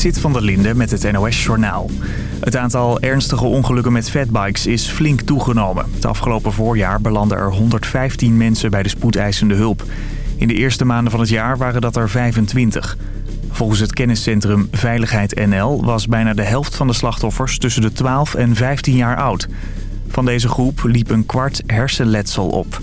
Zit van der Linde met het NOS-journaal. Het aantal ernstige ongelukken met fatbikes is flink toegenomen. Het afgelopen voorjaar belanden er 115 mensen bij de spoedeisende hulp. In de eerste maanden van het jaar waren dat er 25. Volgens het kenniscentrum Veiligheid NL was bijna de helft van de slachtoffers tussen de 12 en 15 jaar oud. Van deze groep liep een kwart hersenletsel op.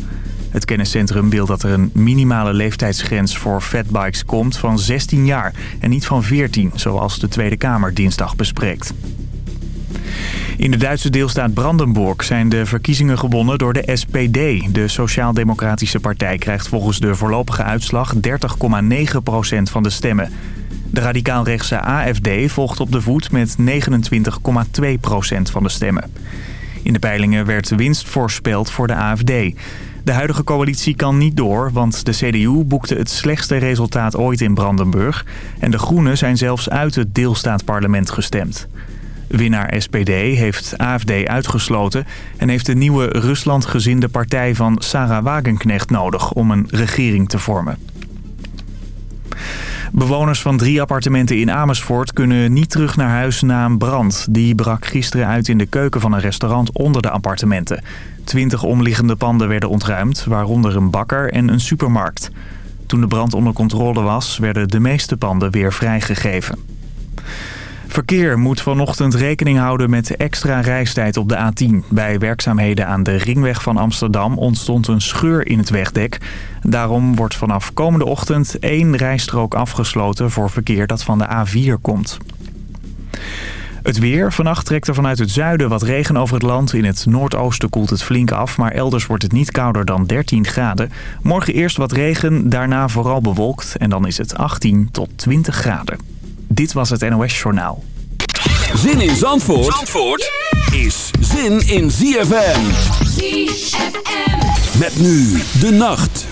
Het kenniscentrum wil dat er een minimale leeftijdsgrens voor fatbikes komt van 16 jaar en niet van 14, zoals de Tweede Kamer dinsdag bespreekt. In de Duitse deelstaat Brandenburg zijn de verkiezingen gewonnen door de SPD. De Sociaal-Democratische Partij krijgt volgens de voorlopige uitslag 30,9% van de stemmen. De radicaalrechtse AFD volgt op de voet met 29,2% van de stemmen. In de peilingen werd winst voorspeld voor de AFD. De huidige coalitie kan niet door, want de CDU boekte het slechtste resultaat ooit in Brandenburg. En de Groenen zijn zelfs uit het deelstaatparlement gestemd. Winnaar SPD heeft AFD uitgesloten en heeft de nieuwe Ruslandgezinde partij van Sarah Wagenknecht nodig om een regering te vormen. Bewoners van drie appartementen in Amersfoort kunnen niet terug naar huis na een brand. Die brak gisteren uit in de keuken van een restaurant onder de appartementen. Twintig omliggende panden werden ontruimd, waaronder een bakker en een supermarkt. Toen de brand onder controle was, werden de meeste panden weer vrijgegeven. Verkeer moet vanochtend rekening houden met extra reistijd op de A10. Bij werkzaamheden aan de ringweg van Amsterdam ontstond een scheur in het wegdek. Daarom wordt vanaf komende ochtend één rijstrook afgesloten voor verkeer dat van de A4 komt. Het weer. Vannacht trekt er vanuit het zuiden wat regen over het land. In het noordoosten koelt het flink af, maar elders wordt het niet kouder dan 13 graden. Morgen eerst wat regen, daarna vooral bewolkt en dan is het 18 tot 20 graden. Dit was het NOS Journaal. Zin in Zandvoort, Zandvoort is zin in ZFM. ZFM. Met nu de nacht.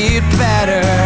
get better.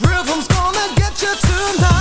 Rhythm's gonna get you tonight.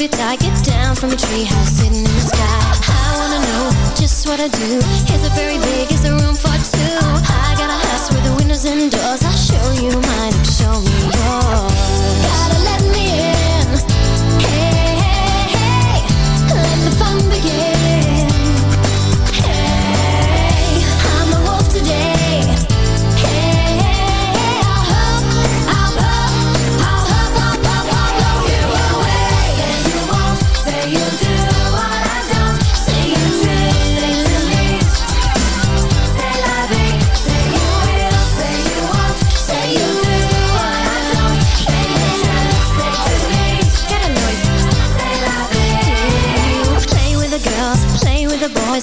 stupid tie get down from a treehouse sitting in the sky. I wanna know just what I do. Is it very big, is there room for two? I got a house with the windows and doors. I'll show you mine, show me yours. Gotta let me in.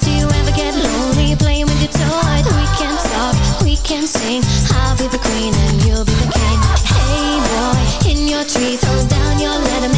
Do you ever get lonely playing with your? We can talk, we can sing. I'll be the queen and you'll be the king. Hey boy, in your tree, throw down your letterman.